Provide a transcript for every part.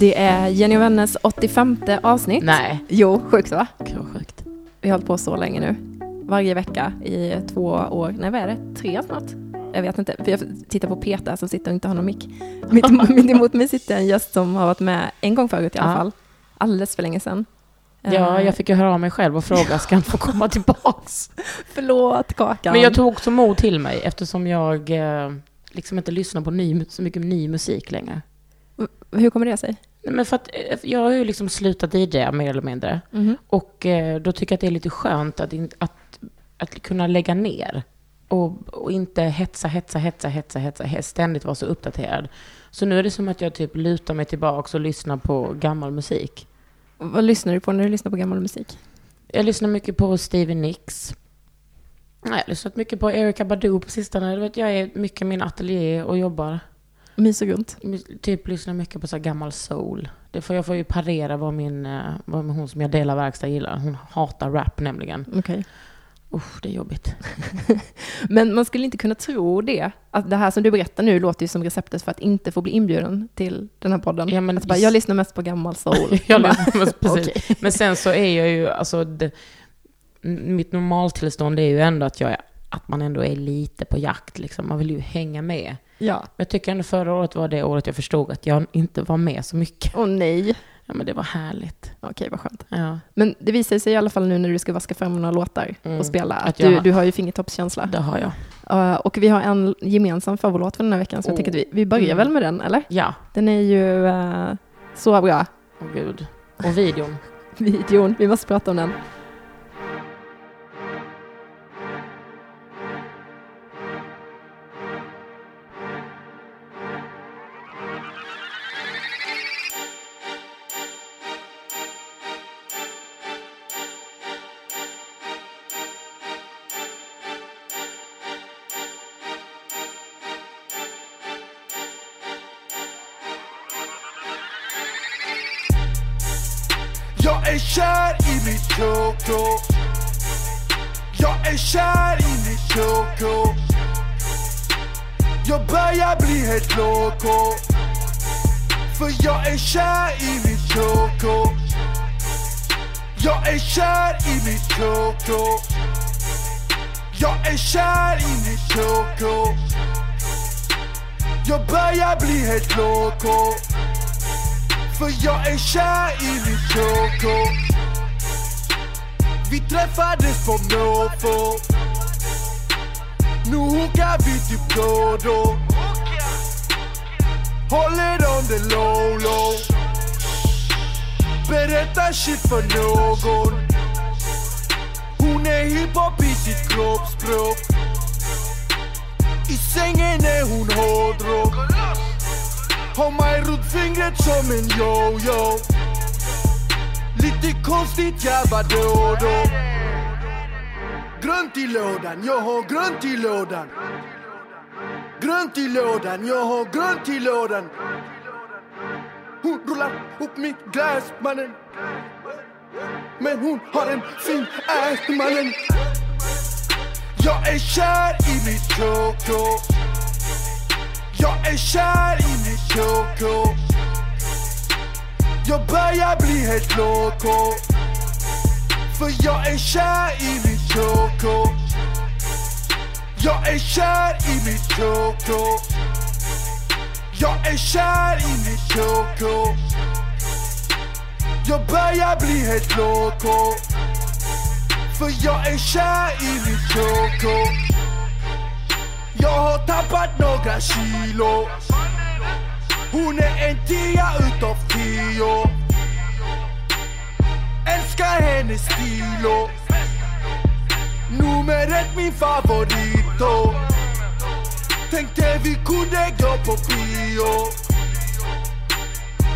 Det är Jenny och vänners 85 avsnitt. Nej. Jo, sjukt va? Vad sjukt. Vi har hållit på så länge nu. Varje vecka i två år. Nej, vad är det? Tre snart? Jag vet inte, för jag tittar på Peter som sitter och inte har någon mick. Mitt, mitt emot mig sitter en gäst som har varit med en gång förut i alla fall. Alldeles för länge sedan. Ja, Eh, jag fick ju höra av mig själv och fråga, ska han få komma tillbaks? Förlåt, Kakan. Men jag tog också mod till mig eftersom jag eh, liksom inte lyssnar på ny, så mycket ny musik längre. Hur kommer det sig? Nej, men för att eh, jag har ju liksom slutat DJa mer eller mindre. Mhm. Och eh, då tycker jag att det är lite skönt att, att, att kunna lägga ner. Och, och inte hetsa, hetsa, hetsa, hetsa, hetsa, he- ständigt vara så uppdaterad. Så nu är det som att jag typ lutar mig tillbaks och lyssnar på gammal musik. Vad lyssnar du på när du lyssnar på gammal musik? Jag lyssnar mycket på Stevie Nicks. Jag har lyssnat mycket på Erika Badu på sistone. Du vet, jag är mycket i min ateljé och jobbar. Mys och. Typ lyssnar mycket på så gammal soul. Det får, jag får ju parera vad min, eh, vad hon som jag delar verkstad gillar. Hon hatar rap nämligen. Okej. Usch, det är jobbigt. Men man skulle inte kunna tro det. Att det här som du berättar nu låter ju som receptet för att inte få bli inbjuden till den här podden. Ja, men Att bara, jag lyssnar mest på gammal soul. Jag lyssnar mest- precis. okej. Men sen så är jag ju, alltså, det, mitt normaltillstånd är ju ändå att jag att man ändå är lite på jakt liksom. Man vill ju hänga med. Ja. Men jag tycker ändå förra året var det året jag förstod att jag inte var med så mycket. Åh nej. Ja, men det var härligt. Okej, vad skönt. Ja, Men det visar sig i alla fall nu när du ska vaska fram några låtar Mm. och spela att, Att jag du, har- du har ju fingertoppskänsla. det har jag. Uh, och vi har en gemensam favoritlåt för den här veckan så jag Oh. tänker att vi, vi börjar Mm. väl med den, eller? Ja, Den är ju uh, så bra. åh gud. Och videon. Videon, vi måste prata om den. Är kär i mitt Coco Jag är kär i mitt Coco Jag är kär i mitt Coco Jag börjar bli helt loco för jag är kär i mitt Coco Vi träffades på måfå. Nu hookar vi typ då och då. Håller on the low low. Berättar shit för någon. Hon är hiphop i sitt kroppsspråk. I sängen är hon hårdrock. Har mig runt fingret som en yo-yo. Lite konstigt jävla då och då? Grönt i lådan, jag har grönt i lådan. Grönt i lådan, jag har grönt i lådan. Hon rullar upp mitt glas mannen. Men hon har en fin ass mannen. Jag är kär i mitt Coco jag är kär i mitt Coco Jag börjar bli helt loco För jag är kär i mitt Coco jag är kär i mitt Coco Jag är kär i mitt Coco Jag börjar bli helt loco För jag är kär i mitt Coco jag har tappat några kilo. Hon är en tia utav tio. Älskar hennes stil Nummer ett min favorito. Tänkte vi kunde gå på bio.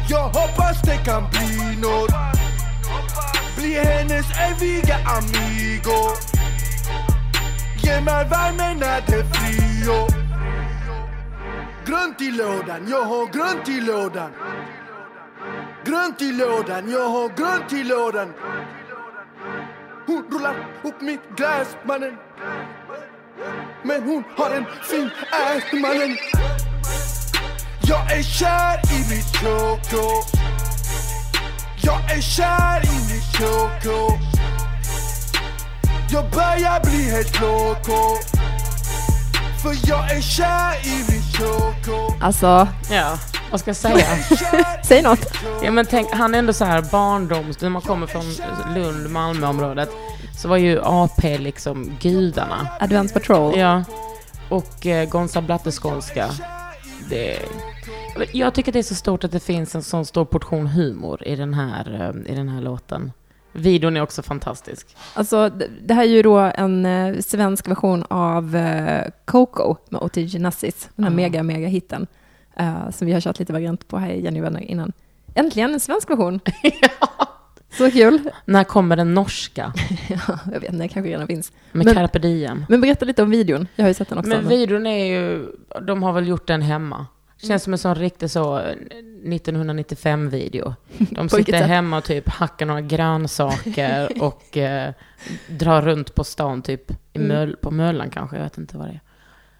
Jag hoppas det kan bli nåt Bli hennes eviga amigo. Ge mig värme när det är frio. Grönt i lådan, jag har grönt i lådan. Grönt i lådan, jag har grönt i lådan. Hon rullar upp mitt glas mannen. Men hon har en fin ass mannen. Jag är kär i mitt KK Jag är kär i mitt KK Jag börjar bli helt KK För jag är kär i mitt KK Alltså, Ja, vad ska jag säga? säg något. Ja, men tänk, han är ändå så här barndoms... När man kommer från Lund, Malmöområdet, så var ju AP liksom gudarna. Advance Patrol. Ja. Och eh, Gonza Blatteskånska. Det... Jag tycker det är så stort att det finns en sån stor portion humor i den här, eh, i den här låten. Videon är också fantastisk. Alltså, det här är ju då en eh, svensk version av eh, Coco med Otis Genassis, den här Ja. mega, mega hitten eh, som vi har kört lite variant på här i Jenny vänner innan. Äntligen en svensk version! Så kul! När kommer den norska? ja, jag vet inte, kanske redan finns. Med Men- Carpe Diem. Men berätta lite om videon, jag har ju sett den också. Men videon är ju, de har väl gjort den hemma. Känns som en sån riktig så eh, 1995-video. De På vilket sitter hemma och typ hackar några grönsaker och eh, drar runt på stan typ i Mm. möl, på Möllan kanske, jag vet inte vad det är.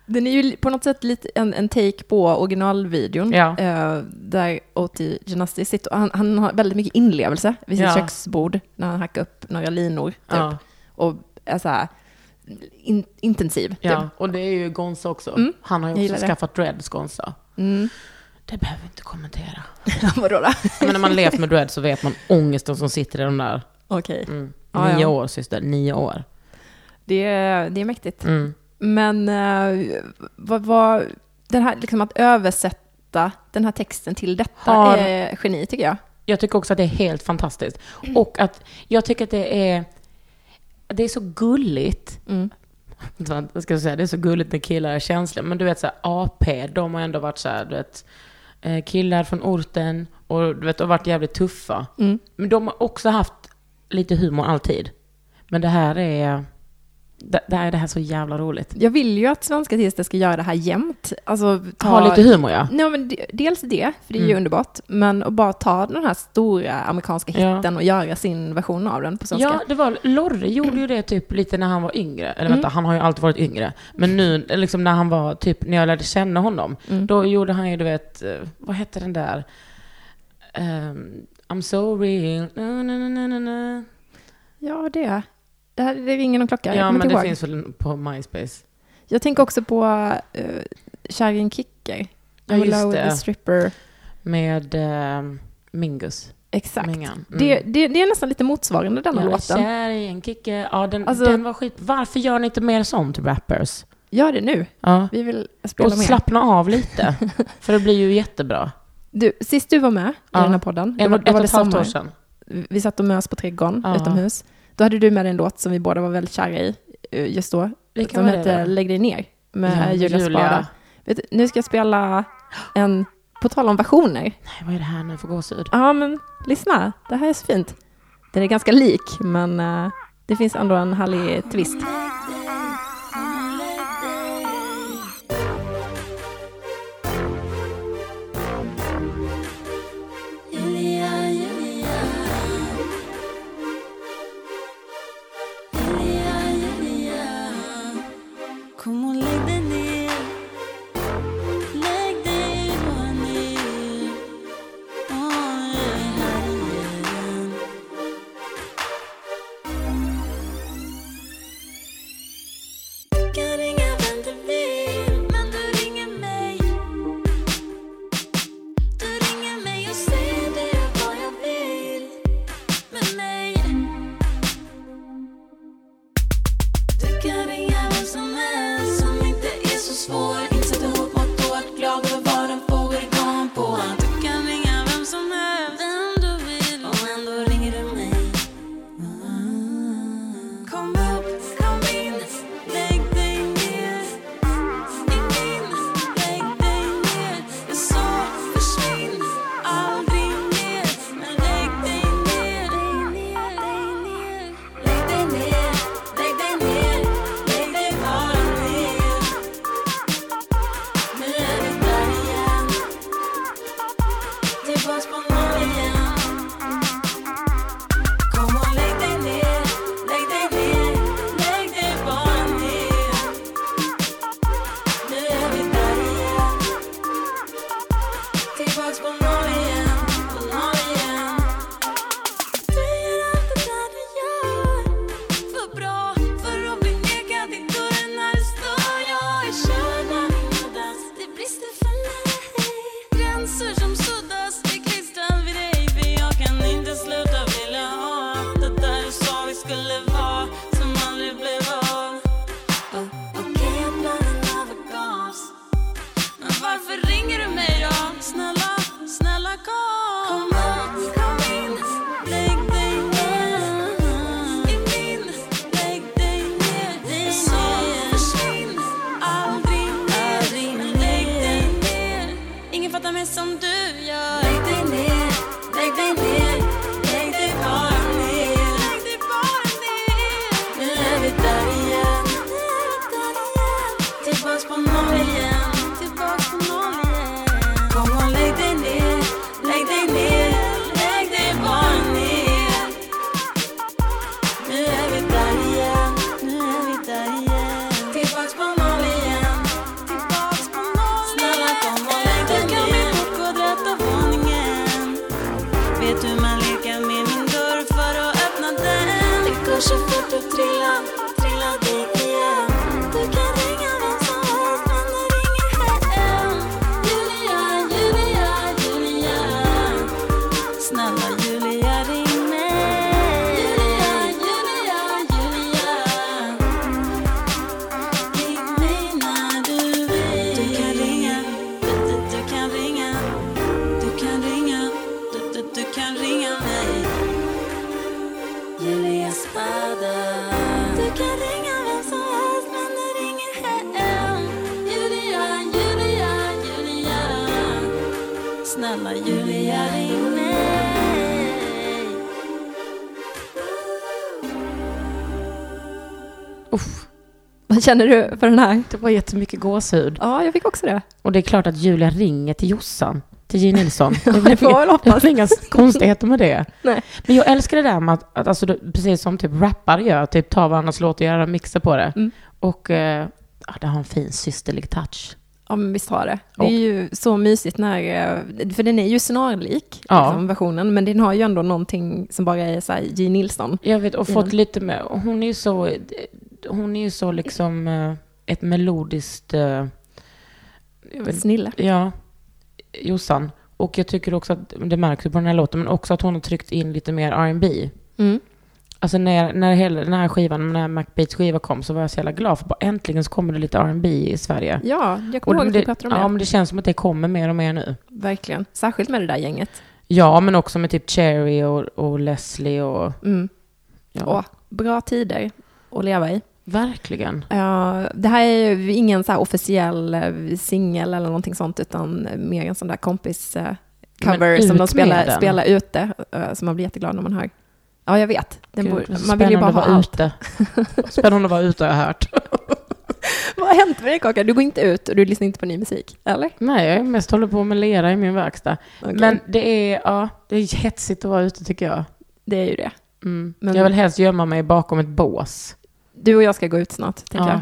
Den är ju på något sätt lite en, en take på originalvideon. Ja. Eh, där Oti Genasti sitter, och han, han har väldigt mycket inlevelse vid sitt Ja. köksbord när han hackar upp några linor. Typ, Ja, Och är så här in, intensiv. ja, Typ. och det är ju Gonza också. Mm, Han har ju också det. skaffat dreads, Gonza. Mm. Det behöver vi inte kommentera. Vadå då? Men när man levt med dreads så vet man ångesten som sitter i de där. Okej. Mm. Ja, nio ja. år syster, nio år. Det, är- det är mäktigt. Mm. Men uh, vad, vad, den här, liksom att översätta den här texten till detta Har- är geni tycker jag. Jag tycker också att det är helt fantastiskt. Och att jag tycker att det är, det är så gulligt. Mm. Jag ska säga, det är så gulligt när killar är känsliga. Men du vet så här, AP, de har ändå varit så här, du vet, eh, killar från orten och du vet, har varit jävligt tuffa. Mm. Men de har också haft lite humor alltid. Men det här är, det, det här är det här så jävla roligt. Jag vill ju att svenska artister ska göra det här jämt. Alltså, ta, Ha lite humor ja. Nej, men de- dels det, för det är ju Mm. underbart, men att bara ta den här stora amerikanska Ja. hitten och göra sin version av den på svenska. Ja, det var, Lorre gjorde ju det typ lite när han var yngre. Eller Mm. vänta, han har ju alltid varit yngre. Men nu, liksom när han var, typ när jag lärde känna honom, Mm. då gjorde han ju, du vet, eh, vad hette den där? Ehm, I'm so real. Na, na, na, na, na. Ja, det. Det, här, det ringer någon klocka. Ja, men det ihåg. finns väl på MySpace. Jag tänker också på uh, Kärring Kicker. Ja, just det. the stripper. Med ehm, Mingus. Exakt. Mm. Det, det, det är nästan lite motsvarande denna är låten. kär i en kicke. Ja, den, Alltså- den var skit. Varför gör ni inte mer sånt, rappers? Gör det nu. Ja. Vi vill spela Och mer. slappna av lite. för det blir ju jättebra. Du, sist du var med i Ja. den här podden, då En, var, ett och var det ett halvt år sedan. Vi satt och mös på trädgården Ja. utomhus. Då hade du med dig en låt som vi båda var väldigt kära i eh, just då. Vilken som det hette? Lägg dig ner med Ja, Julia. Spada. Vet nu ska jag spela en, på tal om versioner. Nej, vad är det här nu för gåshud? Ja, men lyssna. Det här är så fint. Den är ganska lik, men eh, det finns ändå en härlig twist. Känner du för den här? det var jättemycket gåshud. Ja, jag fick också det. Och det är klart att Julia ringer till Jossan, till J. Nilsson. Det får inga, det väl inga konstigheter med det. Nej. Men jag älskar det där med att, att alltså, precis som typ rappare gör, typ ta varandras låt och göra mixer på det. Mm. Och eh, ja, det har en fin systerlig touch. Ja, men visst har det. Det Och- är ju så mysigt när, eh, för den är ju snarlik, Ja. liksom, versionen, men den har ju ändå någonting som bara är så här J. Nilsson. Jag vet, och fått lite med, hon är ju så, hon är ju så liksom eh, ett melodiskt, eh, vet, Snille. ja, Jossan. Och jag tycker också att, det märks på den här låten, men också att hon har tryckt in lite mer R&B. Mm. Alltså när, när hela den här skivan, när Macbeats skiva kom så var jag så jävla glad för bara äntligen så kommer det lite R&B i Sverige. Ja, jag kommer ihåg att det, vi pratade om det. ja, men det känns som att det kommer mer och mer nu. Verkligen. Särskilt med det där gänget. Ja, men också med typ Cherry och, och Leslie och... Mm. Ja, Åh, bra tider att leva i. verkligen. Ja, det här är ju ingen så officiell eh, singel eller någonting sånt, utan mer en sån där kompis eh, som de spelar, den. spelar ute, eh, som man blir jätteglad när man hör. Ja, jag vet. Gud, så man vill ju bara ha allt. ute. Spännande att vara ute har jag hört. Vad har hänt med dig Kaka? Du går inte ut och du lyssnar inte på ny musik, eller? Nej, jag mest håller på med lera i min verkstad. Okej. Men det är, ja, det är hetsigt att vara ute tycker jag. Det är ju det. Mm. Men- Jag vill helst gömma mig bakom ett bås. Du och jag ska gå ut snart, tänker jag.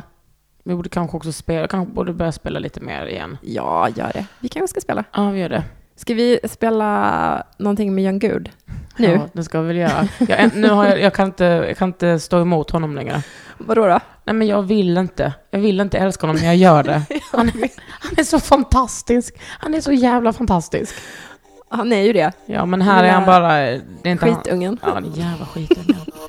Vi borde kanske också spela, kanske borde börja spela lite mer igen. Ja, gör det. Vi kanske ska spela. Ja, vi gör det. Ska vi spela någonting med Jan Gud? Nu? Ja, det ska vi väl göra. Jag, nu har jag, jag, kan inte, jag kan inte stå emot honom längre. Vadå då? Nej, men jag vill inte. Jag vill inte älska honom, men jag gör det. Han är, han är så fantastisk. Han är så jävla fantastisk. Han är ju det. Ja, men här är han bara... Det är inte han, Skitungen. Ja, den jävla skiten.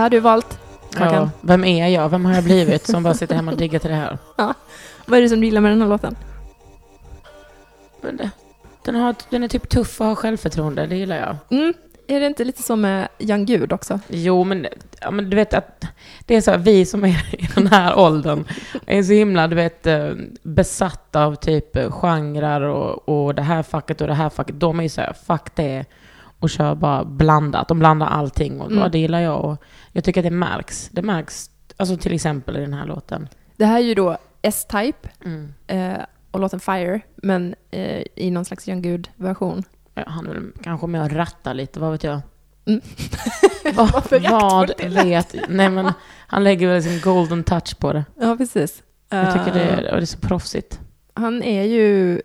här du valt. Kakan. Ja, vem är jag? Vem har jag blivit som bara sitter hemma och diggar till det här? Vad är det som du gillar med den här låten? Den, har, den är typ tuff och har självförtroende, det gillar jag. Mm. Är det inte lite så med Young Gud också? Jo, men, ja, men du vet att det är så här, vi som är i den här åldern är så himla, du vet, eh, besatta av typ genrer och, och det här facket och det här facket. De är ju så här, fuck det och kör bara blandat. De blandar allting och Mm. det gillar jag. Och jag tycker att det märks. Det märks, alltså till exempel i den här låten. Det här är ju då S-Type Mm. eh, och låten Fire, men eh, i någon slags Young Gud-version. Ja, Han är väl kanske med och rattar lite, vad vet jag? Mm. Va, Vad vad vet... Nej, men han lägger väl sin golden touch på det. Ja, precis. Jag tycker det Eh, är, och det är så proffsigt. Han är ju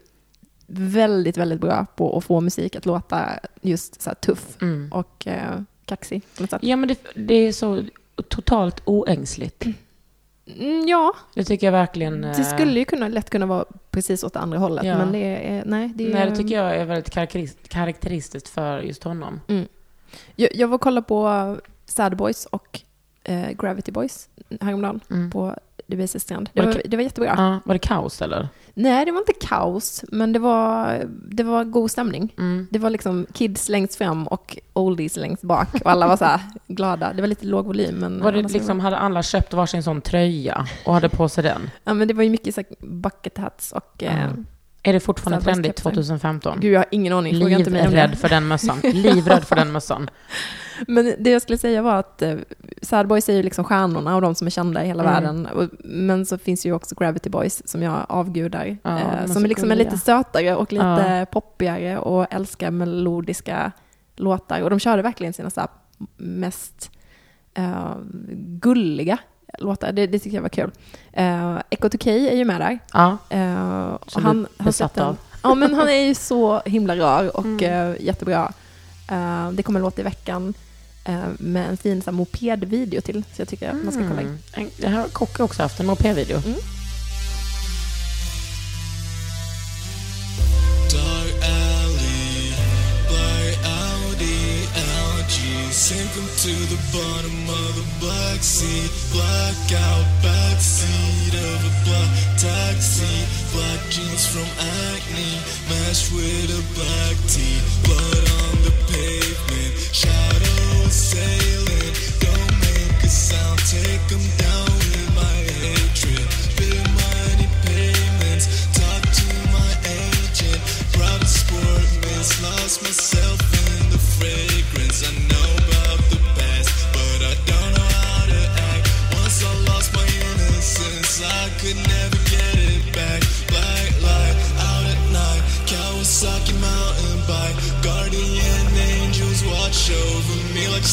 väldigt, väldigt bra på att få musik att låta just så tuff Mm. och eh, kaxig. Ja, men det, det är så totalt oängsligt. Mm, ja, Det tycker jag verkligen... det eh, skulle ju kunna, lätt kunna vara precis åt andra hållet, Ja. men det är, nej, det är... Nej, det tycker jag är väldigt karaktäris- karaktäristiskt för just honom. Jag, jag var och kollade på Sad Boys och eh, Gravity Boys häromdagen Mm. på Debaser strand. Det Var det var, det var jättebra. Ja, var det kaos eller? Nej, det var inte kaos, men det var, det var god stämning. Mm. Det var liksom kids längst fram och oldies längst bak och alla var så här glada. Det var lite låg volym, men... Var det liksom, hade alla köpt varsin sån tröja och hade på sig den? Ja, men det var ju mycket så bucket hats och... Mm. Är det fortfarande trendigt kepsar. 2015? Gud, jag har ingen aning. Fråga inte mig om Livrädd det. för den mössan. Livrädd för den mössan. Men det jag skulle säga var att eh, Sad Boys är ju liksom stjärnorna och de som är kända i hela Mm. världen. Och, men så finns ju också Gravity Boys som jag avgudar. Ja, eh, som är liksom är lite sötare och lite Ja. poppigare och älskar melodiska låtar. Och de körde verkligen sina så mest eh, gulliga låtar. Det, det tycker jag var kul. Uh, Echo to K är ju med där. Ja, Eh, och han har släppt en- av. Ja, men han är ju så himla rar och Mm. eh, jättebra. Eh, det kommer en låt i veckan med en fin så här, mopedvideo till, så jag tycker att man ska kolla in. Mm. Här har Kocke också haft, en mopedvideo. Mm. Sinking to the bottom of the black sea, blackout backseat of a black taxi, black jeans from acne, mashed with a black tea, blood on the pavement, shadows sailing, don't make a sound, Take them down with my hatred, pay money payments, talk to my agent, private sport miss, lost myself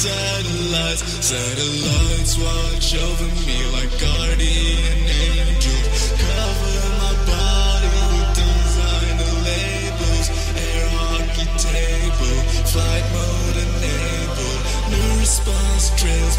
satellites, satellites watch over me like guardian angels, cover my body with designer labels, air hockey table, flight mode enabled, new response trails,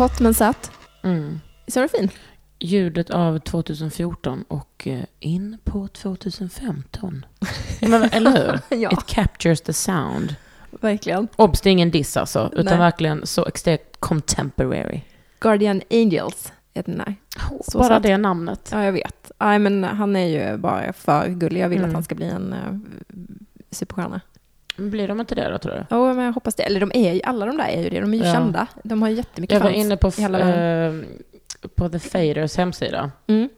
Kort men söt. Mm. Visst var det fin? Ljudet av 2014 och eh, in på 2015. Men, eller hur? Ja, It captures the sound. verkligen. Obs, det är ingen diss alltså, utan Nej. verkligen så extremt contemporary. Guardian Angels heter den här. Så Bara söt. det namnet. Ja, jag vet. Nej, men han är ju bara för gullig. Jag vill Mm. att han ska bli en uh, superstjärna. Blir de inte det då, tror du? Ja, men jag hoppas det. Eller de är ju, alla de där är ju det. De är ju Ja. kända. De har ju jättemycket Jag var fans inne på, eh, på The Faders hemsida. Mm.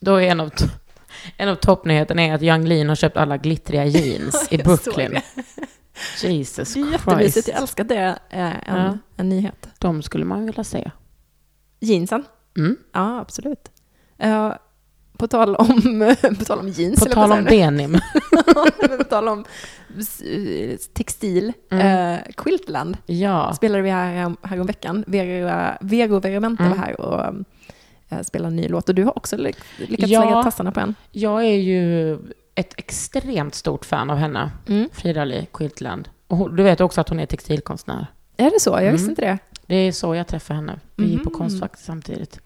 Då är en av, en av toppnyheterna är att Yung Lean har köpt alla glittriga jeans i Brooklyn. Jesus Det är jättemysigt, Christ. jag älskar att det är en, Ja. en nyhet. De skulle man vilja se. Jeansen? Mm. Ja, absolut. Eh, på, tal om, på tal om jeans, På tal om denim. på tal om s- textil. Mm. Eh, Quiltland Ja. spelade vi här, här om veckan. Vera, Vero Verimenta Mm. var här och eh, spelade en ny låt. Och du har också ly- lyckats Ja. lägga tassarna på en. Jag är ju ett extremt stort fan av henne. Mm. Frida-Li Quiltland. Och du vet också att hon är textilkonstnär. Är det så? Jag visste Mm. inte det. Det är så jag träffade henne. Vi gick på Mhm. Konstfack samtidigt.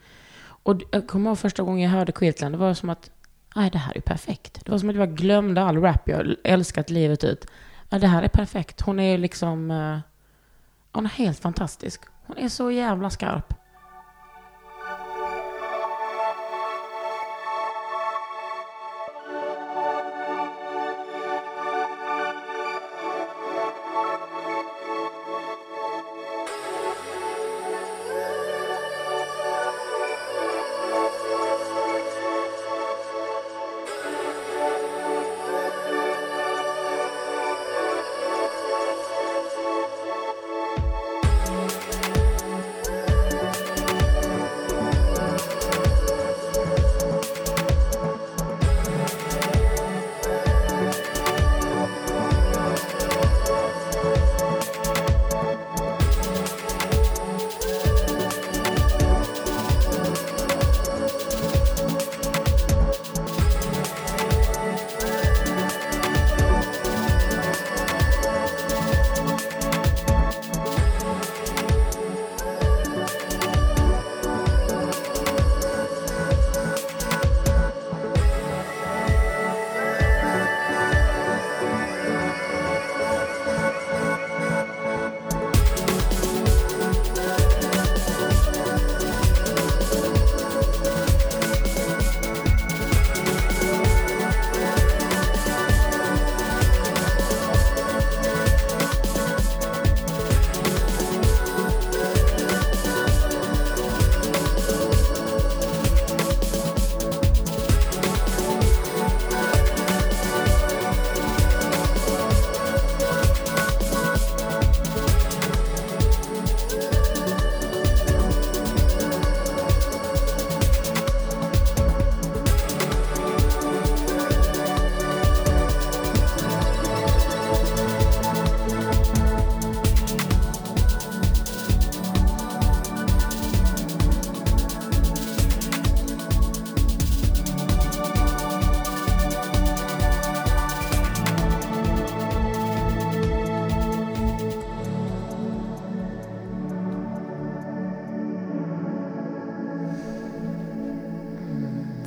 Och jag kommer ihåg första gången jag hörde Quiltland, det var som att, nej det här är perfekt. Det var som att jag glömde all rap jag älskat livet ut. Ja, det här är perfekt. Hon är liksom, eh, hon är helt fantastisk. Hon är så jävla skarp.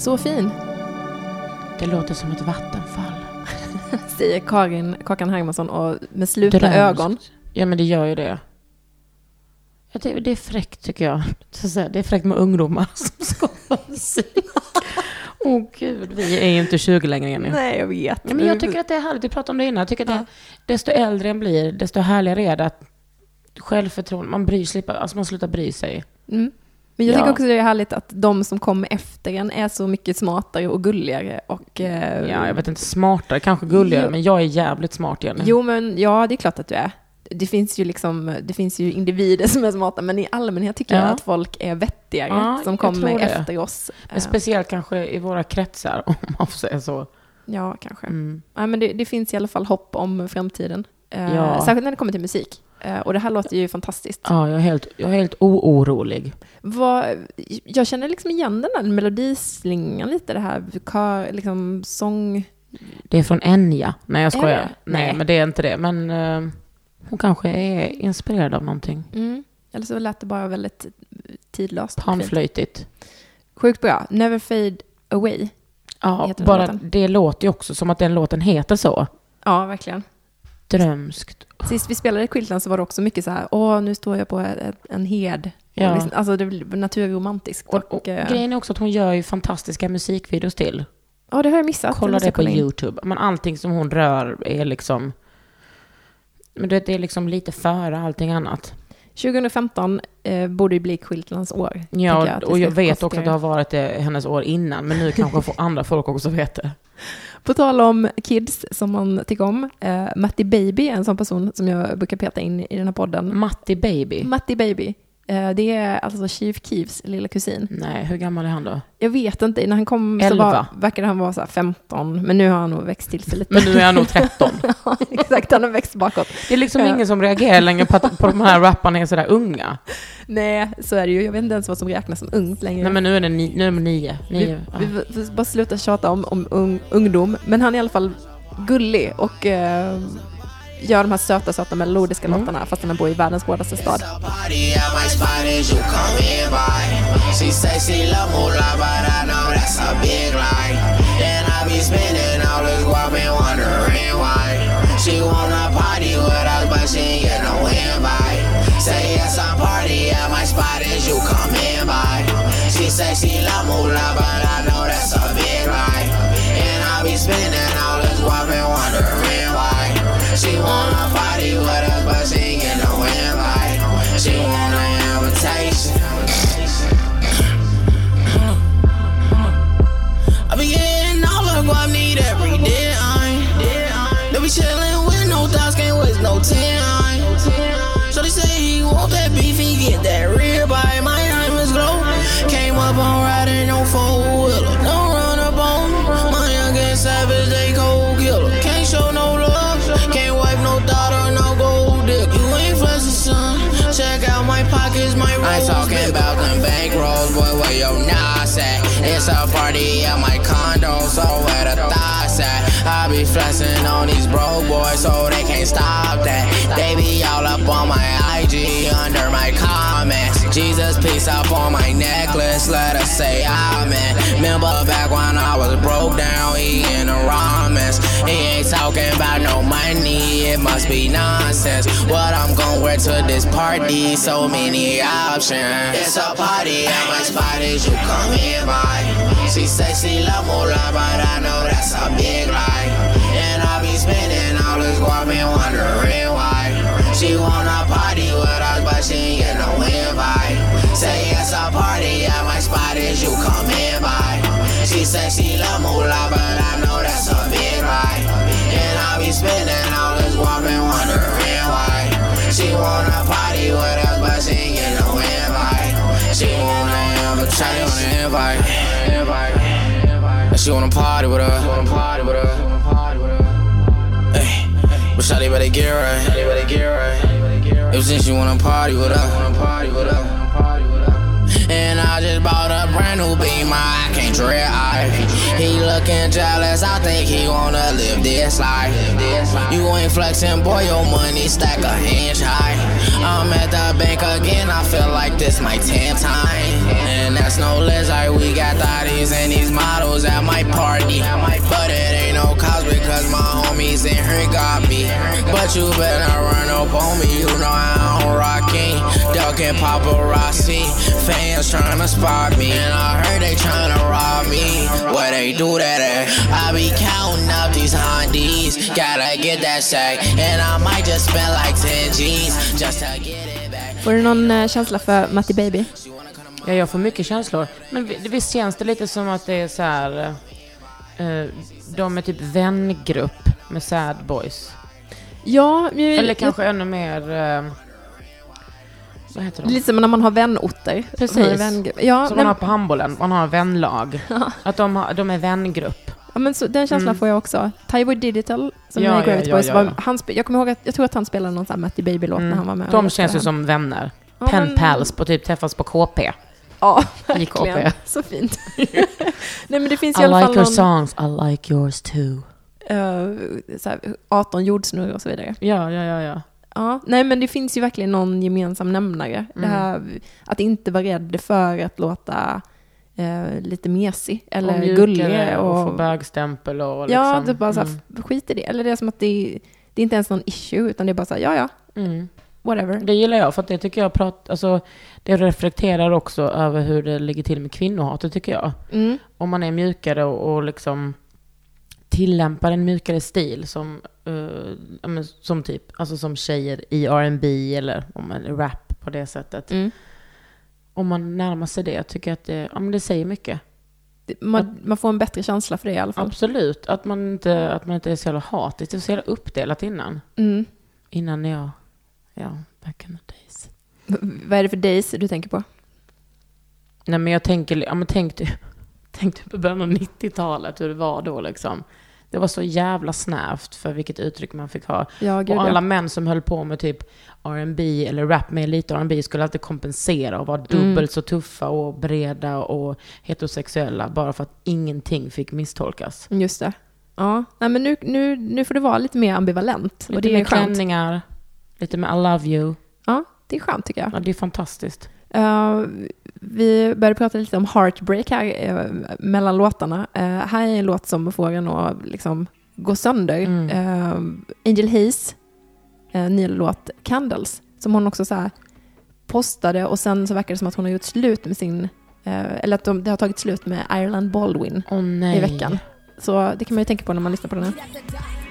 Så fin, Det låter som ett vattenfall. säger Karin Kakan Hermansson och med slutna Drömskt. ögon. Ja, men det gör ju det. Det, det är fräckt tycker jag. Det är fräckt med ungdomar som skapar musik. Åh gud, vi är ju inte 20 längre Jenny. Nej, jag vet. Ja, men jag tycker att det är härligt, vi pratade om det innan, jag tycker att det, desto äldre en blir, desto härligare är det att självförtroende, man bryr sig, alltså man slutar bry sig. Mm. Men jag Ja. tycker också det är härligt att de som kommer efter en är så mycket smartare och gulligare och... eh, Ja, jag vet inte, smartare, kanske gulligare, Jo. men jag är jävligt smart Jenny. Jo, men ja, det är klart att du är. Det finns ju liksom, det finns ju individer som är smarta, men i allmänhet tycker Ja. jag att folk är vettigare Ja, som kommer efter oss. Men Eh, speciellt kanske i våra kretsar, om man får säga så. Ja, kanske. Mm. Ja, men det, det finns i alla fall hopp om framtiden. Eh, Ja. Särskilt när det kommer till musik. Eh, och det här låter ju fantastiskt. Ja, jag är helt, jag är helt oorolig. Vad, jag känner liksom igen den där melodislingan lite, det här kör, liksom sång... Det är från Enya. Nej, jag skojar. Nej, Nej. men det är inte det. Men eh, hon kanske är inspirerad av någonting. Mm. Eller så lät det bara väldigt tidlöst. Panflöjtigt. Sjukt bra. Never fade away. Ja, bara låten? det låter ju också som att den låten heter så. Ja, verkligen. Drömskt. Sist vi spelade Quiltland så var det också mycket så här, åh, nu står jag på en hed. Ja. Och liksom, alltså det blir naturromantiskt. Och, och eh, grejen är också att hon gör ju fantastiska musikvideos till. ja, det har jag missat. Kolla det jag på in. YouTube. Men allting som hon rör är liksom... Men det är liksom lite före allting annat. 2015 eh, borde ju bli Quiltlands år. Ja, vi och jag vet också att det har varit det hennes år innan, men nu kanske får andra folk också veta det. På tal om kids som man tycker om, eh, Matti Baby är en sån person som jag brukar peta in i den här podden. Matti Baby. Matti Baby. Eh, det är alltså Chief Keefs lilla kusin. Nej, hur gammal är han då? Jag vet inte, när han kom så Elva. var, verkade han vara så här 15, men nu har han nog växt till sig lite. Men nu är han nog 13. ja, exakt, han har växt bakåt. Det är liksom ingen som reagerar längre på att på de här rapparna är sådär unga. Nej, så är det ju. Jag vet inte ens vad som räknas som ungt längre. Nej men nu är det ni, nu är nio. vi, nio. vi, vi får bara sluta tjata om, om ung, ungdom, men han är i alla fall gullig och eh, gör de här söta, söta melodiska Mm. låtarna fast han bor i världens hårdaste stad. It's a party at my spot as you come in by. She say she love moolah, but I know that's a big lie. And I be spending She wanna party with us, but she ain't get no invite. She want an invitation. I be getting all the guap I need every day. They be chillin' with no thoughts, can't waste no time. Boy, where your knots at? It's a party at my condo, so where the thoughts at? I be flexing on these broke boys, so they can't stop that. They be all up on my IG, under my comments. Jesus, peace up on my necklace, let us say amen. Remember back when I was broke down, eating the ramens. He ain't talking about no money, it must be nonsense. What I'm gonna wear to this party, so many options. It's a party at my spot you come in by. She say she love moolah, but I know that's a big lie. And I be spending all this guap She she love moolah, but I know that's a big lie. And I be spending all this and wondering why. She wanna party with us, but she ain't get no invite. She wanna invitation, invite, invite. She wanna party with us. she Wanna party with us. Hey, but Shawty better get right. Ever since she wanna party with us. Wanna party with us. And I just bought a brand new beamer, I can't dread. He looking jealous, I think he wanna live this life. You ain't flexing, boy, your money stack a inch high. I'm at the bank again, I feel like this my 10th time. That's no lizard, we got thotties and these models at my party. But it ain't no cause because my homies in here got me. But you better run up on me, you know I don't rockin'. Ducking paparazzi, fans tryna spot me. And I heard they tryna rob me. Where they do that at? I be counting up these Hondies. Gotta get that sack. And I might just spend like 10 G's just to get it back. Får du någon känsla för Matti Baby? Ja, jag får mycket känslor. Men vi- visst känns det lite som att det är så här... eh, de är typ vängrupp med sad boys. Ja, men- Eller kanske ännu mer... eh, vad heter de? Lite som när man har vänorter. Precis. Vängrupp. Ja, Som man har på handbollen, man har vänlag. Att de, har, de är vängrupp. ja, men så, den känslan Mm. får jag också. Tywood Digital, som Ja, är i Gravity ja, Boys, ja, var, han jag kommer ihåg att, jag tror att han spelade någon sån här Matti Baby-låt när han var med. Mm. De känns ju som vänner. Ja, Pen pals på typ träffas på KP. Ja, verkligen. Så fint. Nej, men det finns i I alla like fall your någon, songs, I like yours too. eh, så här, 18 jordsnurr och så vidare. Ja, ja, ja, ja. Ja, nej men det finns ju verkligen någon gemensam nämnare. Det Mm. här, att inte vara rädd för att låta eh, lite mesig eller och gullig. och, Och, få bögstämpel och liksom. ja, det är bara så här, mm. skit i det. Eller det är som att det, det är inte ens någon issue, utan det är bara så här, ja ja, Mm. Whatever. Det gillar jag, för att det tycker jag prat, alltså, det reflekterar också över hur det ligger till med kvinnohatet, tycker jag. Mm. Om man är mjukare och, och liksom tillämpar en mjukare stil som, men som typ, alltså som tjejer i R&B eller om man rap på det sättet. Mm. Om man närmar sig det, tycker jag att det, ja, men det säger mycket. Man, man får en bättre känsla för det i alla fall. Absolut, att man inte, att man inte är så jävla hatisk. Det var så jävla uppdelat innan. Mm. Innan jag, ja, back in the days. Vad är det för days du tänker på? Nej men jag tänker, ja men tänk tänk typ i början av 90-talet hur det var då liksom. Det var så jävla snävt för vilket uttryck man fick ha. Ja, gud och alla ja. män som höll på med typ R&B eller rap med lite R&B skulle alltid kompensera och vara dubbelt Mm. så tuffa och breda och heterosexuella bara för att ingenting fick misstolkas. Just det. Ja, nej, men nu, nu, nu får det vara lite mer ambivalent. Lite och det är skönt. klänningar, lite med I love you. Ja, det är skönt tycker jag. Ja, det är fantastiskt. Eh, vi började prata lite om heartbreak här eh, mellan låtarna. Eh, här är en låt som får en att liksom gå sönder. Mm. Angel Hayes uh, nya låt Candles som hon också så här postade och sen så verkar det som att hon har gjort slut med sin, eller att de, det har tagit slut med Ireland Baldwin nej. i veckan. Så det kan man ju tänka på när man lyssnar på den här.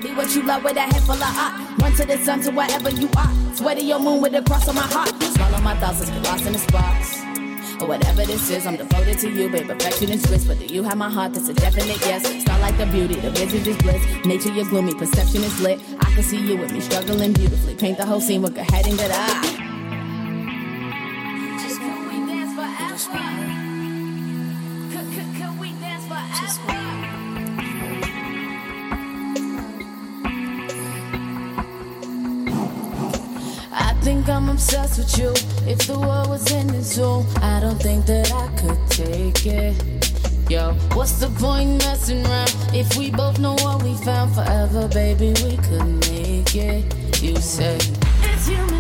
Be what you love with a head full of art. Run to the sun to wherever you are. Swear to your moon with a cross on my heart. Swallow my thoughts, get lost in the sparks. Or whatever this is, I'm devoted to you, babe. Perfection is bliss, but do you have my heart? That's a definite yes. Star like the beauty, the vision is bliss. Nature, you're gloomy, perception is lit. I can see you with me struggling beautifully. Paint the whole scene with good head and good eye. Just can we dance forever? Could, could, could we dance forever? I think I'm obsessed with you. If the world was in the zoo, I don't think that I could take it. Yo, what's the point messing around if we both know what we found forever, baby? We could make it. You say it's human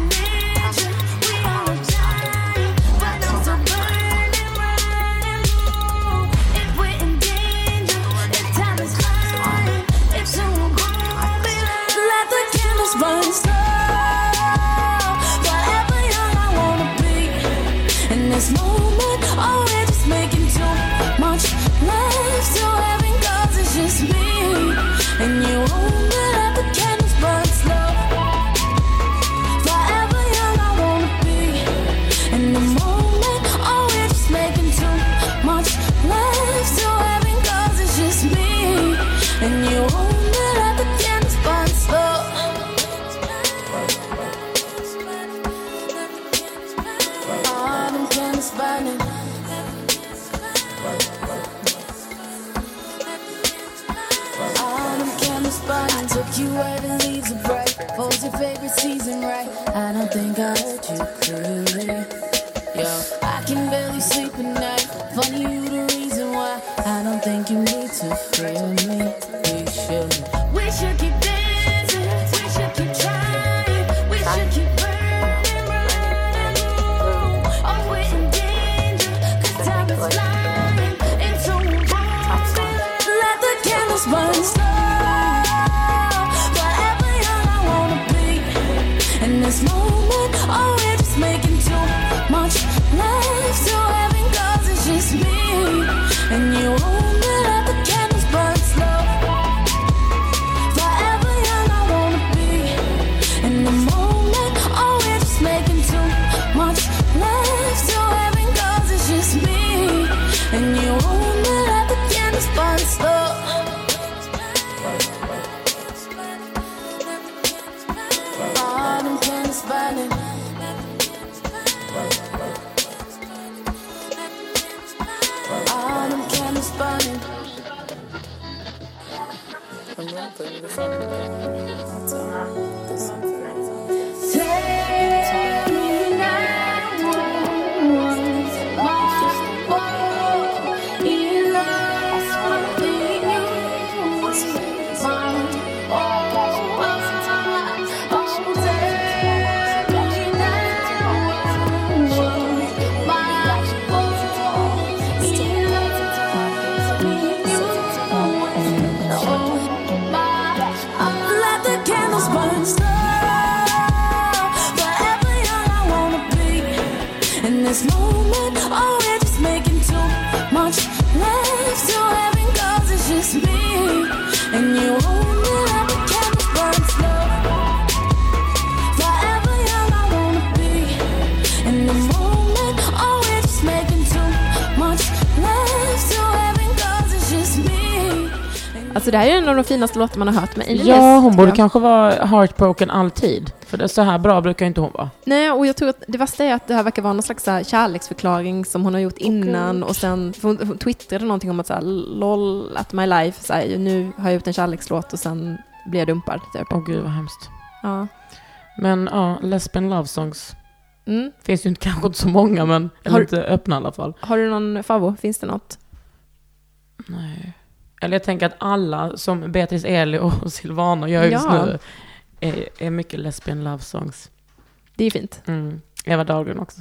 det här är en av de finaste låtar man har hört med Angel Ja, hon borde kanske vara heartbroken alltid. För det, så här bra brukar inte hon vara. Nej, och jag tror att det värsta är att det här verkar vara någon slags så kärleksförklaring som hon har gjort innan och sen, för hon, hon twittrade någonting om att så här, LOL at my life, så här, nu har jag gjort en kärlekslåt och sen blir jag dumpad. Typ. Åh gud vad hemskt. Ja. Men ja, lesbian love songs. Mm. Finns ju inte, kanske inte så många, men eller Har- inte öppna i alla fall. Har du någon favorit? Finns det något? Nej. Eller jag tänker att alla som Beatrice Eli och Silvana gör just Ja. nu är, är mycket lesbian love songs. Det är fint. Mm. Eva Dahlgren också.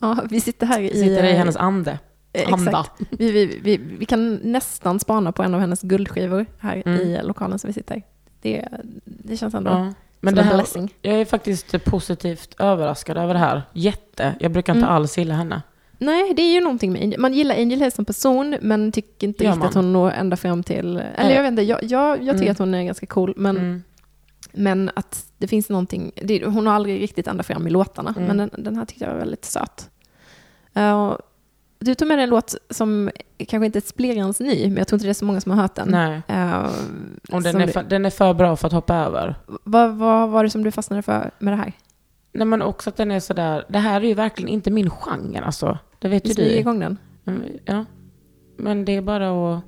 Ja, vi sitter här i... Sitter i eh, hennes ande. eh, anda. Vi, vi, vi, vi kan nästan spana på en av hennes guldskivor här Mm. i lokalen som vi sitter. Det, det känns ändå Ja. Men som det en här, jag är faktiskt positivt överraskad över det här. Jätte. Jag brukar inte Mm. alls gilla henne. Nej, det är ju någonting med Angel. Man gillar Angel Haze som person, men tycker inte Gör riktigt man? att hon når ända fram till... Eller Nej. jag vet inte, jag, jag, jag tycker Mm. att hon är ganska cool, men, Mm. men att det finns någonting... Det, hon har aldrig riktigt ända fram i låtarna, Mm. men den, den här tyckte jag var väldigt söt. Uh, du tog med en låt som kanske inte är splirrans ny, men jag tror inte det är så många som har hört den. Nej. Uh, Och den är, du- för, den är för bra för att hoppa över. vad, vad var det som du fastnade för med det här? Nej men också att den är sådär, det här är ju verkligen inte min genre alltså. Det vet Vi ju du. igång den. Mm, Ja. Men det är bara att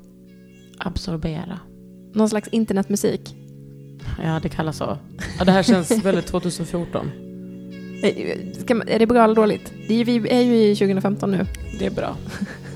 absorbera. Någon slags internetmusik. Ja, det kallas så. Ja, det här känns väldigt 2014. Eh, man, är det bra eller dåligt? Det är, vi är ju i 2015 nu. Det är bra.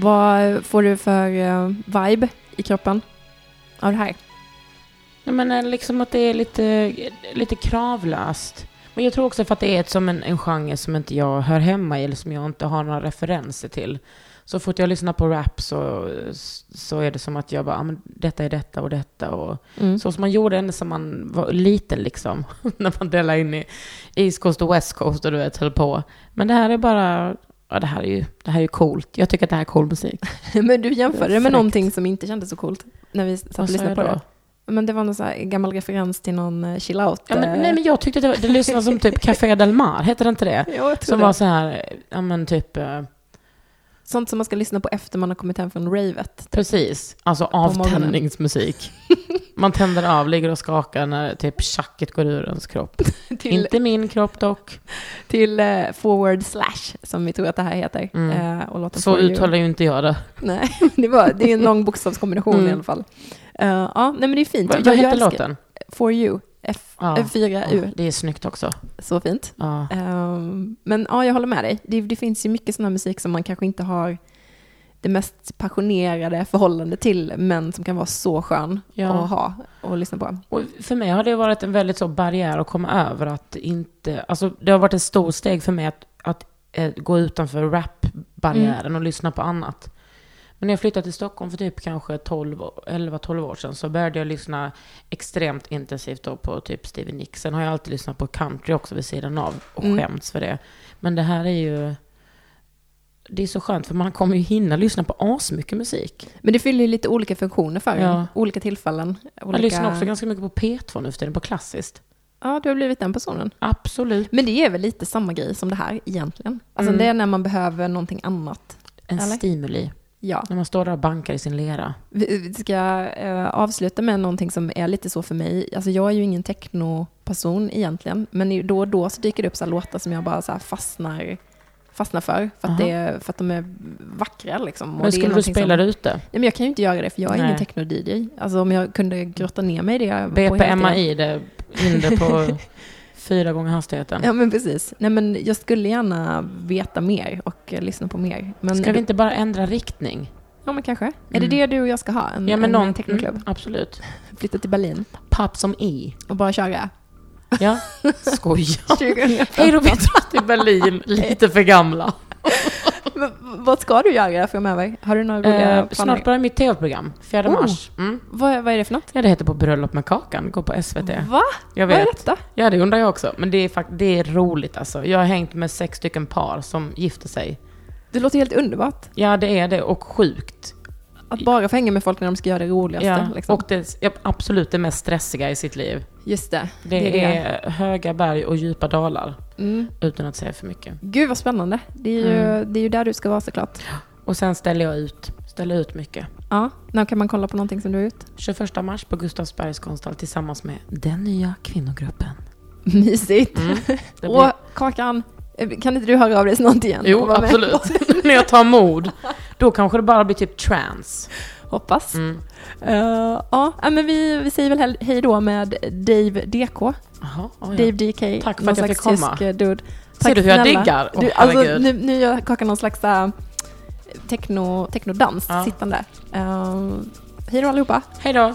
Vad får du för eh, vibe i kroppen av det här? Nej, men eh, liksom att det är lite, lite kravlöst. Men jag tror också för att det är ett, som en, en genre som inte jag hör hemma i, eller som jag inte har några referenser till. Så fort jag lyssnar på rap så, så är det som att jag bara, ah, men detta är detta och detta. Och Mm. Så som man gjorde ända som man var liten liksom. När man delade in i East Coast och West Coast och du vet, höll på. Men det här är bara, ja det här är ju, det här är ju coolt. Jag tycker att det här är cool musik. Men du jämförde det med någonting som inte kändes så coolt när vi satt och lyssnade på det. Men det var någon så här gammal referens till någon eh, chill out. Ja, men, eh, nej men jag tyckte att det, var- det lyssnade som typ Café Del Mar, heter det inte det? Jo, jag tror Som det. var så här, ja men typ, eh, Sånt som man ska lyssna på efter man har kommit hem från ravet. precis, alltså avtändningsmusik. Man tänder av, ligger och skakar när typ tjacket går ur ens kropp. Till, Inte min kropp dock. till eh, forward slash, som vi tror att det här heter. Mm. Eh, och Så uttalar ju inte jag det. Nej, det, var, det är en lång bokstavskombination Mm. i alla fall. Eh, ja, nej men det är fint. Vad, vad heter låten? For You. F, Ja. F4U. Ja, det är snyggt också. Så fint. Ja. Ehm, men ja, jag håller med dig. Det, det finns ju mycket sån här musik som man kanske inte har det mest passionerade förhållande till, men som kan vara så skön Ja. att ha och lyssna på. Och för mig har det varit en väldigt så barriär att komma över att inte, alltså det har varit ett stort steg för mig att, att eh, gå utanför rap-barriären Mm. och lyssna på annat. Men när jag flyttade till Stockholm för typ kanske 12, 11-12 år sedan så började jag lyssna extremt intensivt då på typ Stevie Nicks. Sen har jag alltid lyssnat på country också vid sidan av och Mm. skämts för det. Men det här är ju, det är så skönt för man kommer ju hinna lyssna på asmycket musik. Men det fyller ju lite olika funktioner för en. Ja. Olika tillfällen. Olika... Jag lyssnar också ganska mycket på P2 nu för tiden, på klassiskt. Ja, du har blivit den personen. Absolut. Men det är väl lite samma grej som det här egentligen. Alltså Mm. det är när man behöver någonting annat. En Eller? stimuli. Ja. När man står där och bankar i sin lera. Vi ska eh, avsluta med någonting som är lite så för mig. Alltså jag är ju ingen technoperson egentligen, men då och då så dyker det upp så här låtar som jag bara så fastnar, fastnar för, för att, Aha. det är, för att de är vackra. Liksom. Men det skulle du spela som, det ute? Nej, men jag kan ju inte göra det, för jag är Nej. ingen techno-DJ. Alltså om jag kunde grotta ner mig i det på BPMA heltid. i det, in det på fyra gånger hastigheten. Ja men precis. Nej men jag skulle gärna veta mer och eh, lyssna på mer. Men Ska vi inte bara ändra riktning? Ja men kanske. Är det Mm. det du och jag ska ha? En, Ja, men en någon, technoklubb? mm, absolut. Flytta till Berlin Pop som i. och bara köra? Ja, skoja. 2015. Hej då, vi drar till Berlin, lite för gamla. Vad ska du göra framöver? Har du några roliga Eh, planer? snart börjar mitt tv-program, 4 Oh. mars. Mm. Vad, vad är det för något? Ja, det heter På bröllop med Kakan, går på SVT. Va? Jag Vad är vet. detta? Ja, det undrar jag också. Men det är, fakt- det är roligt alltså. Jag har hängt med sex stycken par som gifter sig. Det låter helt underbart. Ja, det är det. Och sjukt. Att bara få hänga med folk när de ska göra det roligaste. Ja, liksom. och det ja, absolut det mest stressiga i sitt liv. Just det. Det, är, höga berg och djupa dalar, Mm. utan att säga för mycket. Gud vad spännande. Det är, ju, Mm. det är ju där du ska vara såklart. Och sen ställer jag ut, ställer ut mycket. Ja, när kan man kolla på någonting som du har gjort? 21 mars på Gustavsbergs konsthall tillsammans med den nya kvinnogruppen. Mysigt. Mm. Det blir... Och Kakan, kan inte du höra av dig snart igen? Jo, absolut. När jag tar mod, då kanske det bara blir typ trance. Hoppas. Mm. Eh, ja, ja, men vi, vi säger väl hej då med Dave DK. Jaha, oh ja. Dave DK. Tack för att jag fick komma. eh, dude. Ser Tack du hur jag snälla. diggar? Åh, du, alltså, nu, nu gör Kakan någon slags uh, techno, technodans Ja. sittande. Uh, hej då allihopa. Hej då.